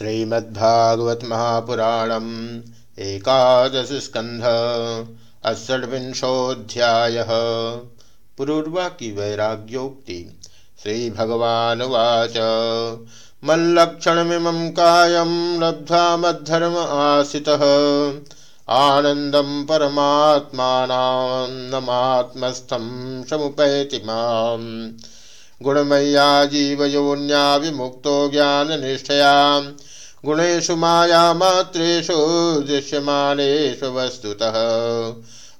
श्रीमद्भागवत महापुराणम एकादश स्कंध अष्टविंशोध्याय पुरुर्वा की वैराग्योक्ति। श्री भगवान वाच मल्लक्षणमिमं कायं लब्ध्वा मद्धर्म आसितः। आनंदम परमात्मानात्मस्थं समुपैति माम्। गुणमय्या जीवयोन्या विमुक्तो ज्ञाननिष्ठया गुणेषु मायामात्रेषु दृश्यमानेषु वस्तुतः।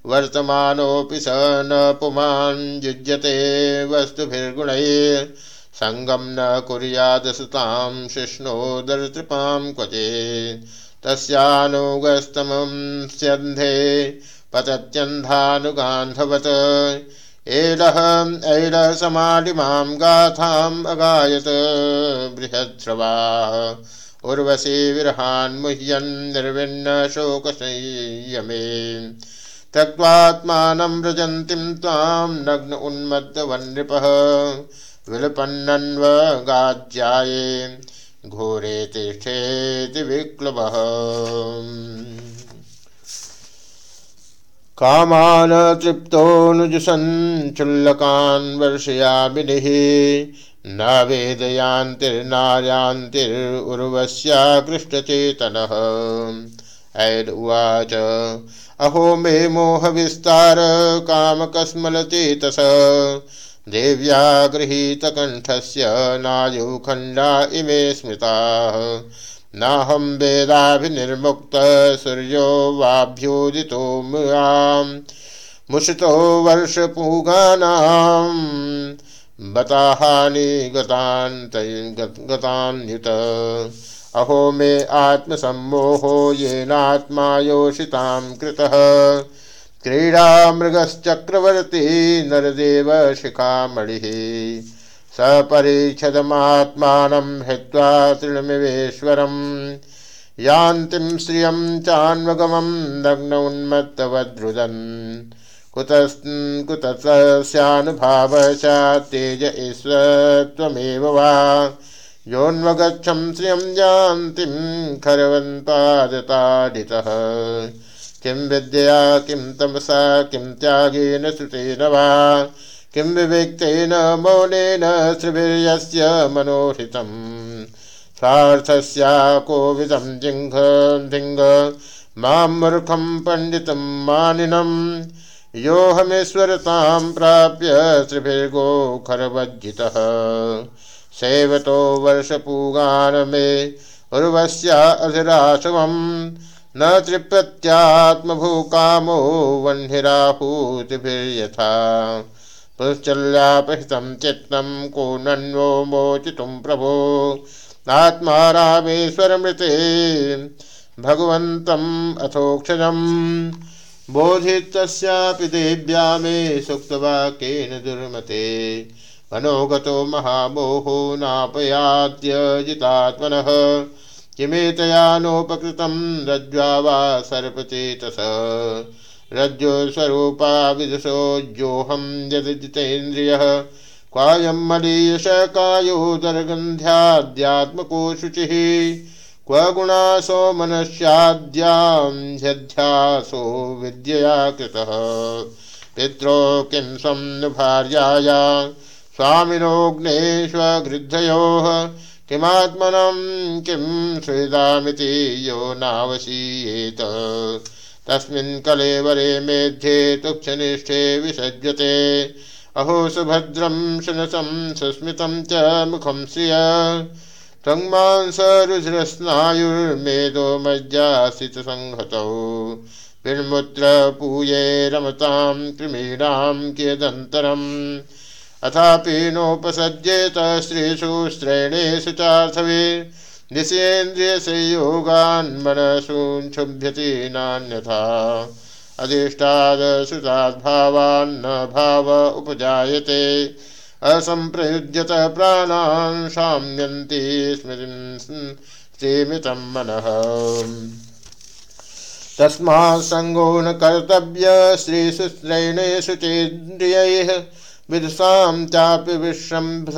वर्तमानोऽपि स न पुमान् युज्यते वस्तुभिर्गुणैः सङ्गं न कुर्यादसतां शिष्णोदरतृपां क्वचे। तस्यानुगस्तमं स्यन्धे पतत्यन्धानुगान्धवत्। एलः ऐलः समालिमां गाथाम् अगायत बृहद्रवा। उर्वशी विरहान्मुह्यन् निर्विण्ण शोकसंयमे त्यक्त्वात्मानं व्रजन्तीं त्वां नग्न उन्मत्तवन्नृपः। विलपन्नन्वगाज्याये घोरे तिष्ठेति विक्लवः। कामान तृप्तोऽनुजुसञ्चुल्लकान् वर्षयामिनिः। न वेदयान्तिर्नार्यान्तिरुर्वस्याकृष्टचेतनः ऐद उवाच, अहो मे मोहविस्तार कामकस्मलचेतस। देव्या गृहीतकण्ठस्य नायुखण्डा इमे स्मृताः। नाहं वेदाभिनिर्मुक्त सूर्यो वाभ्योदितो मृगाम्। मुषितो वर्षपूगानां बताहानि गतान्युत। अहो मे आत्मसम्मोहो येनात्मा योषितां कृतः। क्रीडामृगश्चक्रवर्ती नरदेव शिखामणिः। सपरीक्षदमात्मानं हित्वा तृणमिवेश्वरं यान्तिं श्रियं चान्वगमं नग्न उन्मत्तवद्रुदन् कुतस्यानुभाव तेज ईश्वत्वमेव वा। योन्वगच्छं श्रियं यान्तिं खरवन्तादताडितः। किं विद्यया किं तमसा किं त्यागेन श्रुतेन वा। किं विवेक्तेन मौनेन श्रीवीर्यस्य मनोहितं सार्थस्या कोविदं जिङ्घ धिङ्घ माँ मूर्खं पण्डितं मानिनं। योऽहमीश्वरतां प्राप्य श्रीभिर्गोखरवज्जितः सेवतो वर्षपूगान मे उर्वस्या अधिराशवं न तृप्यत्यात्मभूकामो वह्निराहूतिभिर्यथा। पुश्चल्यापहितं चित्तं को नन्वो मोचितुं प्रभो। आत्मा रामेश्वरमृते भगवन्तम् अथोक्षजम्। बोधितस्यापि देव्या मे सुक्तवाक्येन दुर्मते। मनोगतो महामोहो नापयाद्यजितात्मनः। किमेतया नोपकृतं रज्ज्वा वा सर्पचेतस। रज्जोस्वरूपा विदुषोज्योऽहं यदिजितेन्द्रियः क्वायं मलीयश कायोदरगन्ध्याद्यात्मको शुचिः क्व गुणासो मनस्याद्यां ह्यध्यासो विद्यया कृतः। पित्रो किं नु भार्याया। स्वामिनोऽग्नेष्वगृद्धयोः किमात्मनं किं सुहृदामिति यो नावशीयेत। तस्मिन् कलेवरे मेध्ये तुक्षनिष्ठे विसज्यते। अहो सुभद्रं शनसं सुस्मितं च मुखं श्रिय त्वङ्मांसरुधिरस्नायुर्मेदो मज्जासितसंहतौ विन्मुद्रपूये रमतां कृमीणां कियदन्तरम्। अथापि नोपसज्येत स्त्रीषु स्त्रैणेषु चार्थवे। निषेन्द्रियसंयोगान्मनसूञ्क्षुभ्यति नान्यथा अधिष्ठादसुताद्भावान्न भाव उपजायते असम्प्रयुज्यत प्राणान् शाम्यन्ति स्मृतिं मनः। तस्मात् सङ्गो न कर्तव्य श्रीशुस्त्रैणेषु चेन्द्रियैः विदुषां चापि विश्रम्भ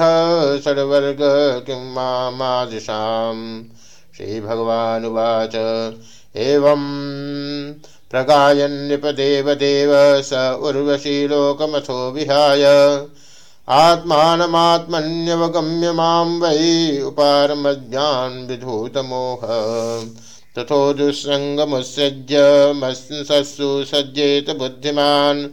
षड्वर्ग किं मामादिशां श्रीभगवानुवाच। एवं प्रगायन्नृपदेवदेव स उर्वशी लोकमथो विहाय। आत्मानमात्मन्यवगम्य माँ वै उपारमज्ञान् विधूतमोह। तथो दुःसङ्गमुत्सृज्य मत्सु सज्जेत बुद्धिमान्।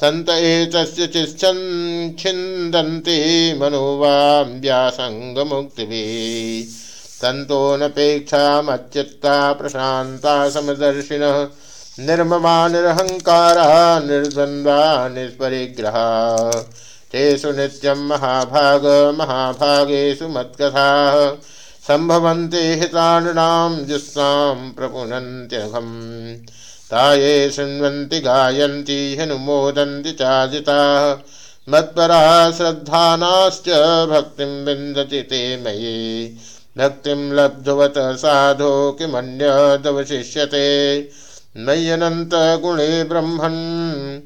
सन्त एतस्य चिच्छन् छिन्दन्ति मनोवां व्यासङ्गमुक्तिभिः। सन्तोनपेक्षामच्युत्ता प्रशान्ता समदर्शिनः, निर्ममा निरहङ्कारा, निर्द्वन्द्वा निष्परिग्रहा। तेषु नित्यं महाभाग, महाभागेषु मत्कथाः, सम्भवन्ति हितानृणां जुस्सां प्रपुनन्त्यघम् ताये शृण्वन्ति गायन्ति ह्यनुमोदन्ति चाजिताः। मत्पराः श्रद्धानाश्च भक्तिं विन्दति ते मयि। भक्तिं लब्धवत साधो किमन्यदवशिष्यते मय्यनन्तगुणे ब्रह्मन्,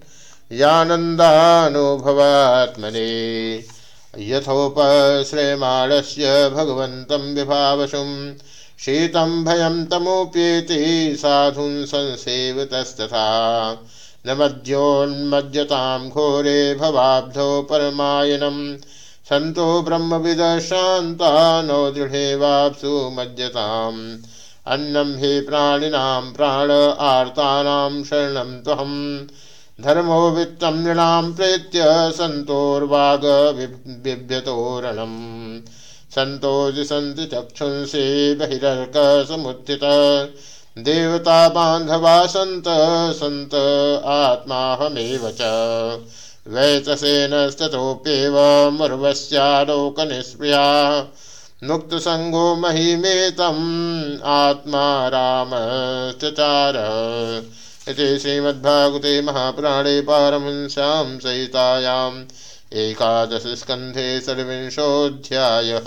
यानन्दानुभवात्मने। यथोपश्रयमाणस्य भगवन्तं विभावशुं शीतं भयं तमोप्येति संसेवतस्तथा। न मद्योन्मज्जतां घोरे भवाब्धौ परमायनं। सन्तो ब्रह्मविद शान्ता नो दृढे वाप्सु मज्जताम्। अन्नं हि प्राणिनां प्राण आर्तानां शरणं त्वहम् धर्मो वित्तं नृणां प्रेत्य सन्तोर्वाग बिभ्यतोरणम् सन्तोषि चक्षुंसि बहिरर्कसमुत्थित। देवता बान्धवा सन्त सन्त आत्माहमेव च। वैतसेनस्ततोऽप्येवमुर्वस्यालोकनिःस्पृहा मुक्तसङ्गो महिमेतम् आत्मा रामश्चचार इति श्रीमद्भागवते महापुराणे पारमंस्यां सहितायाम् एकादशस्कन्धे षड्विंशोऽध्यायः।